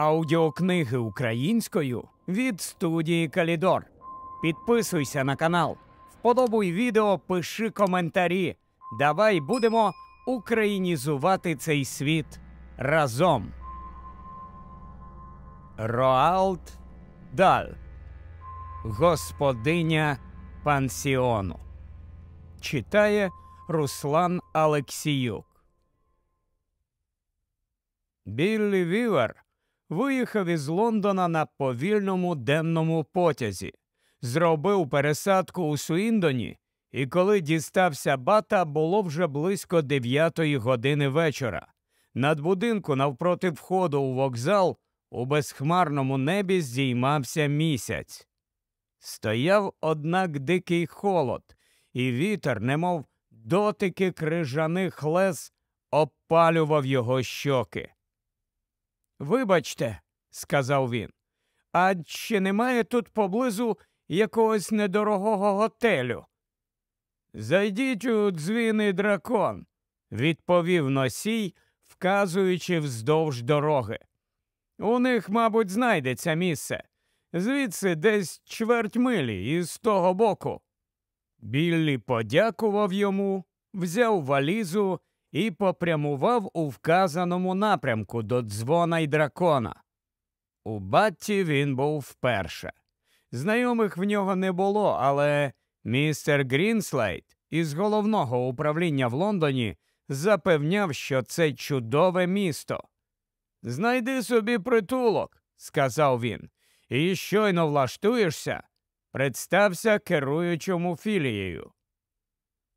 Аудіокниги українською від студії Калідор. Підписуйся на канал, вподобуй відео, пиши коментарі. Давай будемо українізувати цей світ разом. Роалд Даль. Господиня пансіону. Читає Руслан Алексіюк. Біллі Вівер виїхав із Лондона на повільному денному потязі, зробив пересадку у Суіндоні, і коли дістався Бата, було вже близько дев'ятої години вечора. Над будинками навпроти входу у вокзал у безхмарному небі здіймався місяць. Стояв, однак, дикий холод, і вітер, немов дотики крижаних лез, обпалював його щоки. Вибачте, сказав він, а чи немає тут поблизу якогось недорогого готелю? Зайдіть у дзвіний дракон, відповів носій, вказуючи вздовж дороги. У них, мабуть, знайдеться місце. Звідси десь чверть милі із того боку. Біллі подякував йому, взяв валізу і попрямував у вказаному напрямку до Дзвона й Дракона. У Баті він був вперше. Знайомих в нього не було, але містер Грінслейт із головного управління в Лондоні запевняв, що це чудове місто. Знайди собі притулок, сказав він, і щойно влаштуєшся, представся керуючому філією.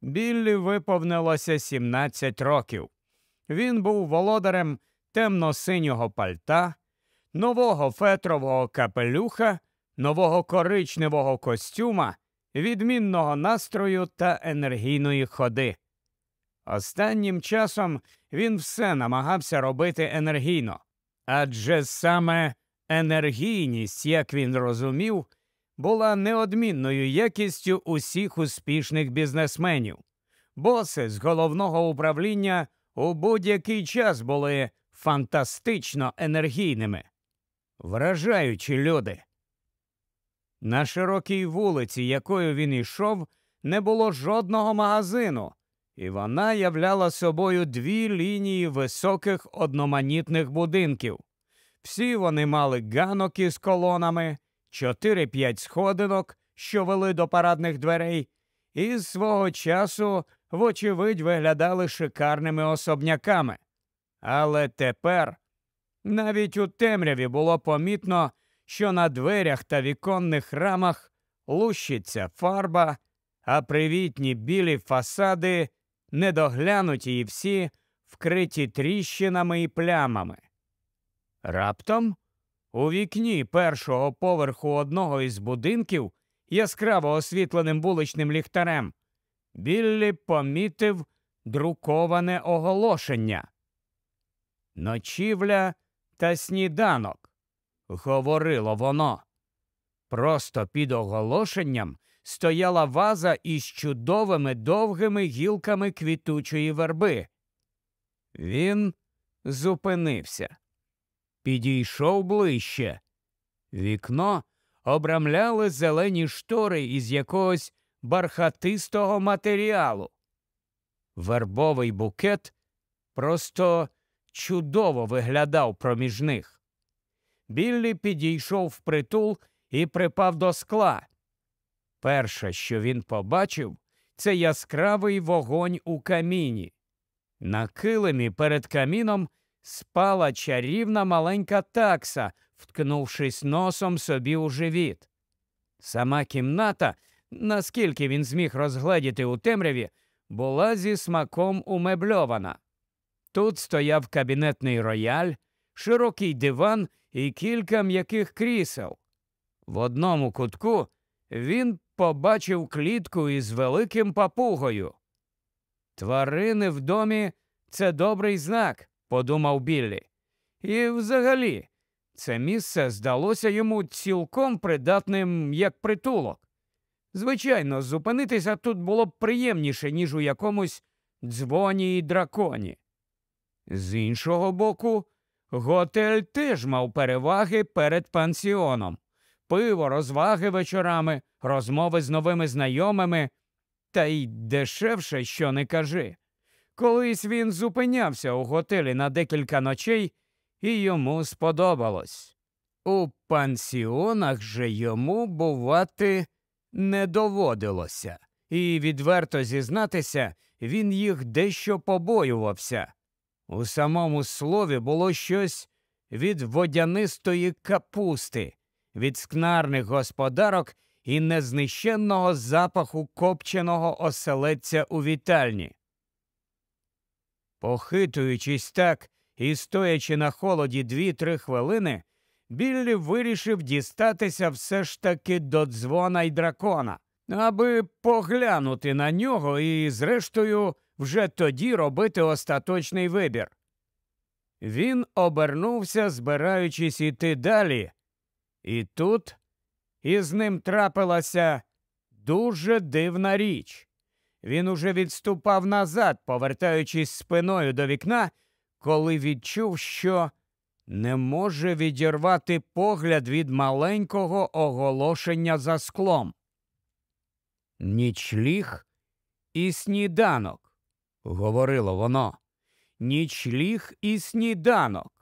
Біллі виповнилося 17 років. Він був володарем темно-синього пальта, нового фетрового капелюха, нового коричневого костюма, відмінного настрою та енергійної ходи. Останнім часом він все намагався робити енергійно, адже саме енергійність, як він розумів, була неодмінною якістю усіх успішних бізнесменів. Боси з головного управління у будь-який час були фантастично енергійними, вражаючі люди. На широкій вулиці, якою він йшов, не було жодного магазину, і вона являла собою дві лінії високих одноманітних будинків. Всі вони мали ганок із колонами, чотири-п'ять сходинок, що вели до парадних дверей, і з свого часу, вочевидь, виглядали шикарними особняками. Але тепер навіть у темряві було помітно, що на дверях та віконних рамах лущиться фарба, а привітні білі фасади недоглянуті і всі вкриті тріщинами і плямами. Раптом у вікні першого поверху одного із будинків, яскраво освітленим вуличним ліхтарем, Біллі помітив друковане оголошення. Ночівля та сніданок, говорило воно. Просто під оголошенням стояла ваза із чудовими довгими гілками квітучої верби. Він зупинився підійшов ближче. Вікно обрамляли зелені штори із якогось бархатистого матеріалу. Вербовий букет просто чудово виглядав проміж них. Біллі підійшов в притул і припав до скла. Перше, що він побачив, це яскравий вогонь у каміні. На килимі перед каміном спала чарівна маленька такса, вткнувшись носом собі у живіт. Сама кімната, наскільки він зміг розгледіти у темряві, була зі смаком умебльована. Тут стояв кабінетний рояль, широкий диван і кілька м'яких крісел. В одному кутку він побачив клітку із великим папугою. Тварини в домі це добрий знак подумав Біллі. І взагалі, це місце здалося йому цілком придатним як притулок. Звичайно, зупинитися тут було б приємніше, ніж у якомусь дзвоні і драконі. З іншого боку, готель теж мав переваги перед пансіоном пиво, розваги вечорами, розмови з новими знайомими, та й дешевше, що не кажи. Колись він зупинявся у готелі на декілька ночей, і йому сподобалось. У пансіонах же йому бувати не доводилося, і, відверто зізнатися, він їх дещо побоювався. У самому слові було щось від водянистої капусти, від скнарних господарок і незнищенного запаху копченого оселедця у вітальні. Похитуючись так і стоячи на холоді дві-три хвилини, Біллі вирішив дістатися все ж таки до дзвона й дракона, аби поглянути на нього і, зрештою, вже тоді робити остаточний вибір. Він обернувся, збираючись іти далі, і тут із ним трапилася дуже дивна річ. Він уже відступав назад, повертаючись спиною до вікна, коли відчув, що не може відірвати погляд від маленького оголошення за склом. Нічліг і сніданок, говорило воно. Нічліг і сніданок.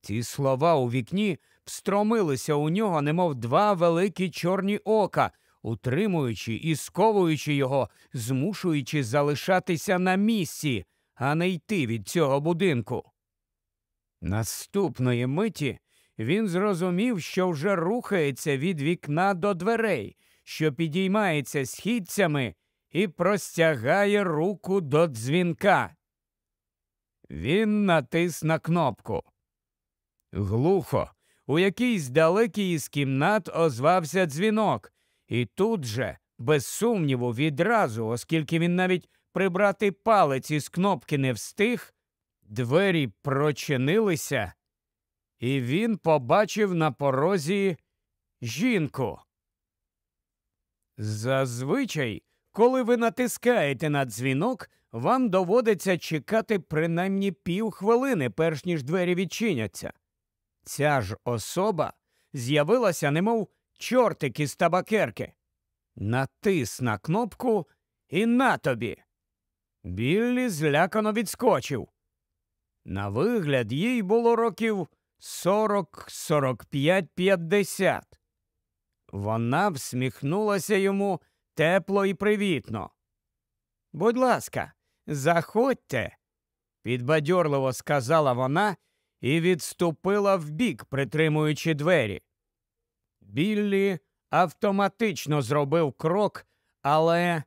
Ці слова у вікні встромилися у нього, немов два великі чорні ока, утримуючи і сковуючи його, змушуючи залишатися на місці, а не йти від цього будинку. Наступної миті він зрозумів, що вже рухається від вікна до дверей, що підіймається східцями і простягає руку до дзвінка. Він натис на кнопку. Глухо, у якійсь далекій із кімнат озвався дзвінок, і тут же, без сумніву, відразу, оскільки він навіть прибрати палець із кнопки не встиг, двері прочинилися, і він побачив на порозі жінку. Зазвичай, коли ви натискаєте на дзвінок, вам доводиться чекати принаймні півхвилини, перш ніж двері відчиняться. Ця ж особа з'явилася, немов чортик із табакерки. Натис на кнопку і на тобі. Біллі злякано відскочив. На вигляд, їй було років сорок, сорок п'ять, п'ятдесят. Вона всміхнулася йому тепло і привітно. Будь ласка, заходьте, підбадьорливо сказала вона і відступила вбік, притримуючи двері. Біллі автоматично зробив крок, але,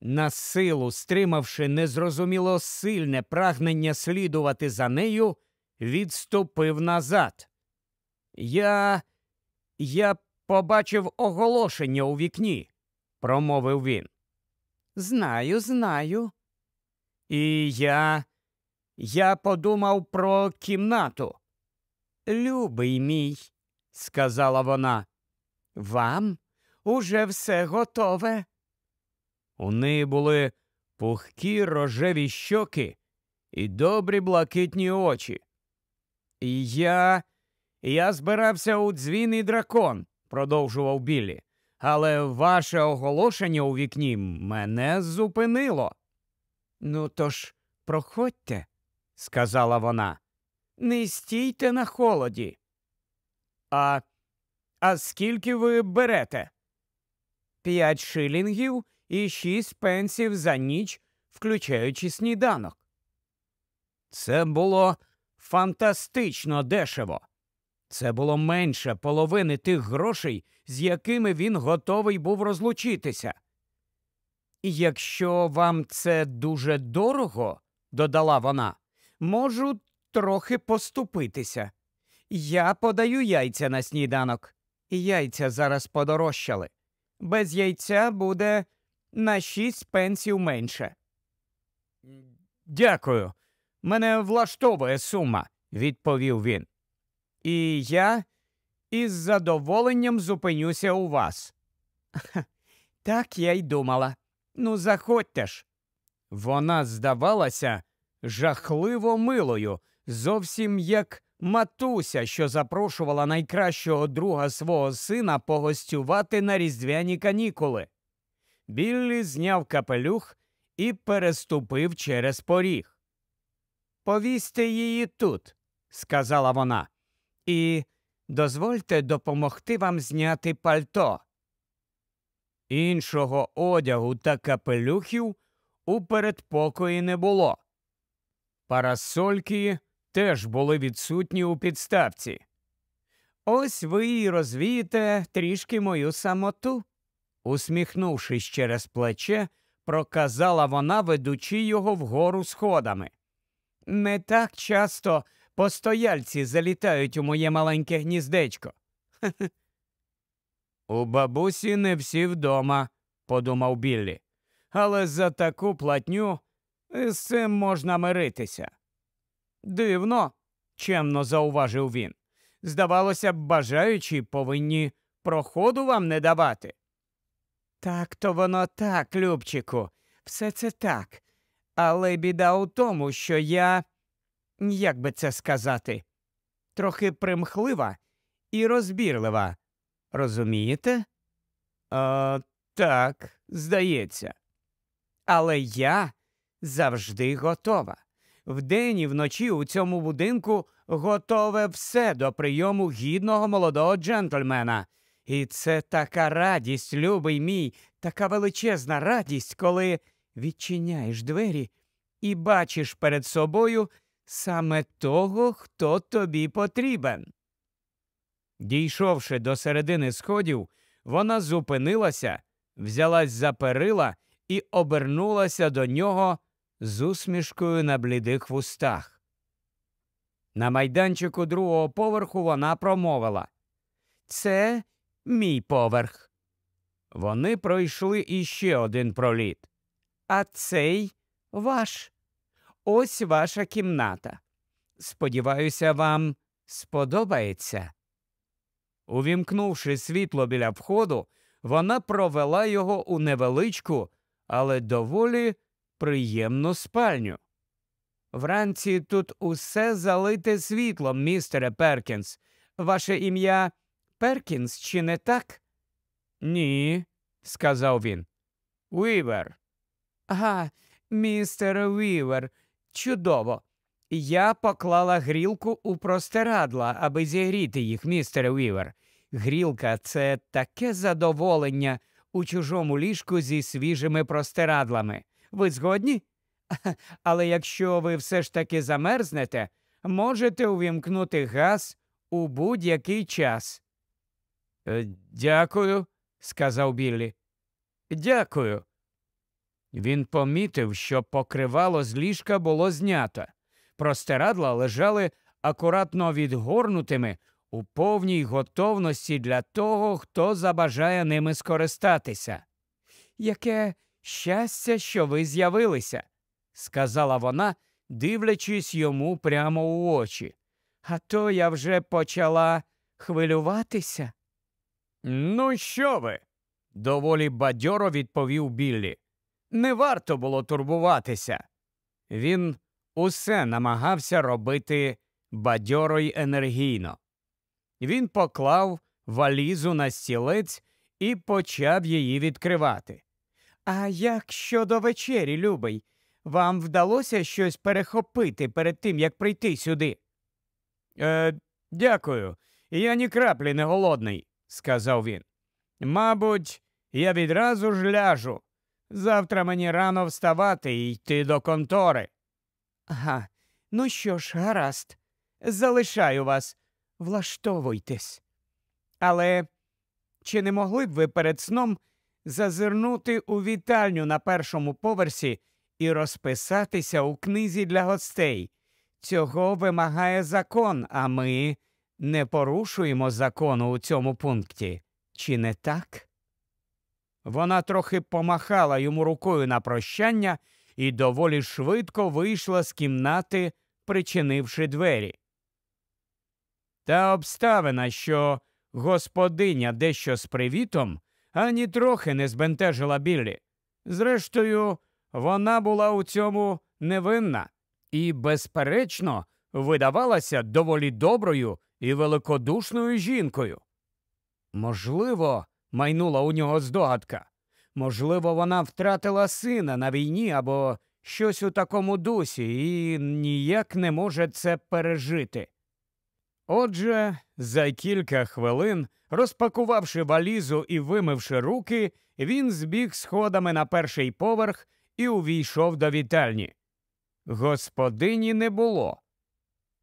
на силу стримавши незрозуміло сильне прагнення слідувати за нею, відступив назад. Я. Я побачив оголошення у вікні, промовив він. Знаю, знаю. І я я подумав про кімнату. Любий мій, сказала вона, вам уже все готове. У неї були пухкі рожеві щоки і добрі блакитні очі. І я я збирався у дзвін дракон, продовжував Біллі, але ваше оголошення у вікні мене зупинило. Ну, тож, проходьте, сказала вона. Не стійте на холоді. А а скільки ви берете? П'ять шилінгів і шість пенсів за ніч, включаючи сніданок. Це було фантастично дешево. Це було менше половини тих грошей, з якими він готовий був розлучитися. Якщо вам це дуже дорого, додала вона, можу трохи поступитися. Я подаю яйця на сніданок. Яйця зараз подорожчали. Без яйця буде на шість пенсів менше. Дякую. Мене влаштовує сума, відповів він. І я із задоволенням зупинюся у вас. Так я й думала. Ну, заходьте ж. Вона здавалася жахливо милою, зовсім як матуся, що запрошувала найкращого друга свого сина погостювати на різдвяні канікули. Біллі зняв капелюх і переступив через поріг. Повісьте її тут, сказала вона, і дозвольте допомогти вам зняти пальто. Іншого одягу та капелюхів у передпокої не було. Парасольки теж були відсутні у підставці. Ось ви і розвієте трішки мою самоту, усміхнувшись через плече, проказала вона, ведучи його вгору сходами. Не так часто постояльці залітають у моє маленьке гніздечко. У бабусі не всі вдома, подумав Біллі, але за таку платню з цим можна миритися. Дивно, чемно зауважив він. Здавалося б, бажаючі повинні проходу вам не давати. Так то воно так, Любчику, все це так. Але біда у тому, що я, як би це сказати, трохи примхлива і розбірлива. Розумієте? «А, Так, здається. Але я завжди готова. Вдень і вночі у цьому будинку готове все до прийому гідного молодого джентльмена. І це така радість, любий мій, така величезна радість, коли відчиняєш двері і бачиш перед собою саме того, хто тобі потрібен. Дійшовши до середини сходів, вона зупинилася, взялась за перила і обернулася до нього з усмішкою на блідих вустах. На майданчику другого поверху вона промовила Це мій поверх. Вони пройшли іще один проліт. А цей ваш. Ось ваша кімната. Сподіваюся, вам сподобається. Увімкнувши світло біля входу, вона провела його у невеличку, але доволі приємну спальню. Вранці тут усе залите світлом, містере Перкінс. Ваше ім'я Перкінс, чи не так? Ні, сказав він. Вівер. Ага, містер Вівер, чудово. Я поклала грілку у простирадла, аби зігріти їх, містер Вівер. Грілка це таке задоволення у чужому ліжку зі свіжими простирадлами. Ви згодні? Але якщо ви все ж таки замерзнете, можете увімкнути газ у будь-який час. «Е, дякую, сказав Біллі. Дякую. Він помітив, що покривало з ліжка було знято. Простирадла лежали акуратно відгорнутими у повній готовності для того, хто забажає ними скористатися. Яке щастя, що ви з'явилися, сказала вона, дивлячись йому прямо у очі. А то я вже почала хвилюватися. Ну, що ви? доволі бадьоро відповів Біллі. Не варто було турбуватися. Він усе намагався робити бадьоро й енергійно. Він поклав валізу на стілець і почав її відкривати. А як щодо вечері, любий, вам вдалося щось перехопити перед тим, як прийти сюди? Е, Дякую. Я ні краплі не голодний, сказав він. Мабуть, я відразу ж ляжу. Завтра мені рано вставати і йти до контори. Ага, ну що ж, гаразд, залишаю вас, влаштовуйтесь. Але чи не могли б ви перед сном зазирнути у вітальню на першому поверсі і розписатися у книзі для гостей? Цього вимагає закон, а ми не порушуємо закону у цьому пункті. Чи не так? Вона трохи помахала йому рукою на прощання і доволі швидко вийшла з кімнати, причинивши двері. Та обставина, що господиня дещо з привітом, ані трохи не збентежила Біллі. Зрештою, вона була у цьому невинна і, безперечно, видавалася доволі доброю і великодушною жінкою. Можливо, майнула у нього здогадка. Можливо, вона втратила сина на війні або щось у такому дусі і ніяк не може це пережити. Отже, за кілька хвилин, розпакувавши валізу і вимивши руки, він збіг сходами на перший поверх і увійшов до вітальні. Господині не було,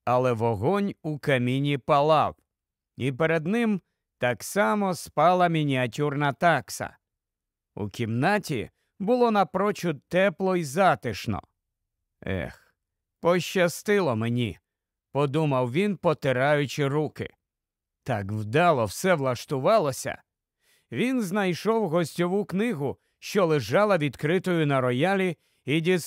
але вогонь у каміні палав, і перед ним так само спала мініатюрна такса. У кімнаті було напрочуд тепло й затишно. Ех, пощастило мені, подумав він, потираючи руки. Так вдало все влаштувалося. Він знайшов гостьову книгу, що лежала відкритою на роялі, і дістав